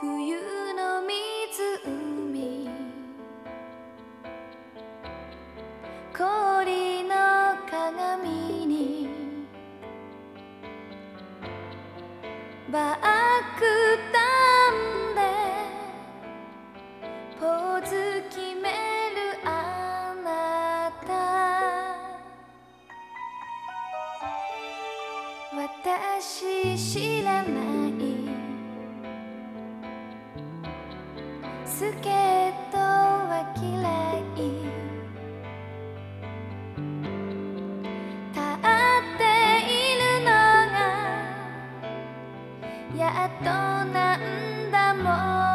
冬の湖。氷の鏡に。バックダウンで。ポーズ決めるあなた。私知らない。スケートはい」「立っているのがやっとなんだもん」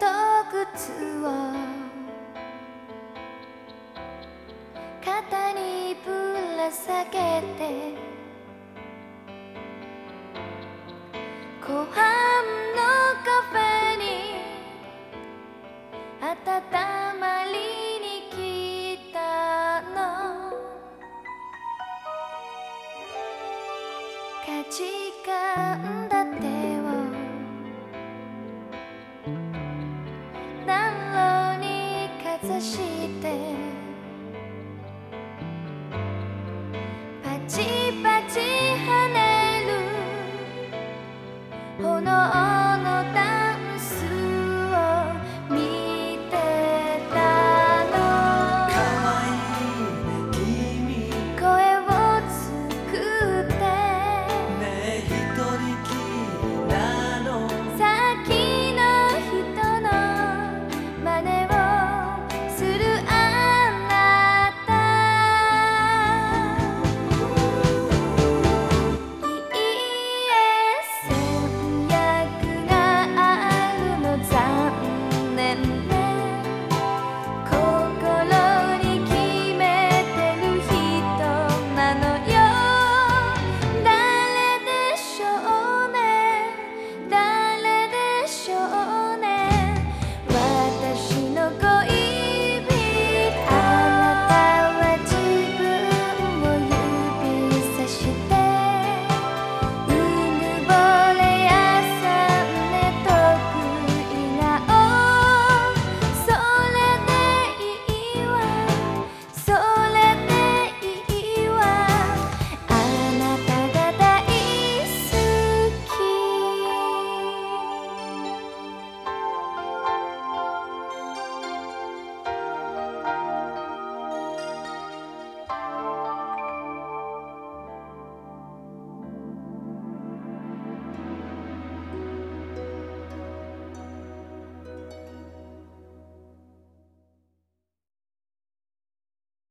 と靴を肩にぶら下げて。怖い